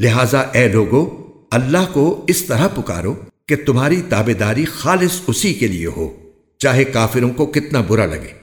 لہذا اے لوگو، اللہ کو اس طرح پکارو کہ تمہاری تابے داری خالص اسی کے لیے ہو، چاہے کافروں کو کتنا برا لگے۔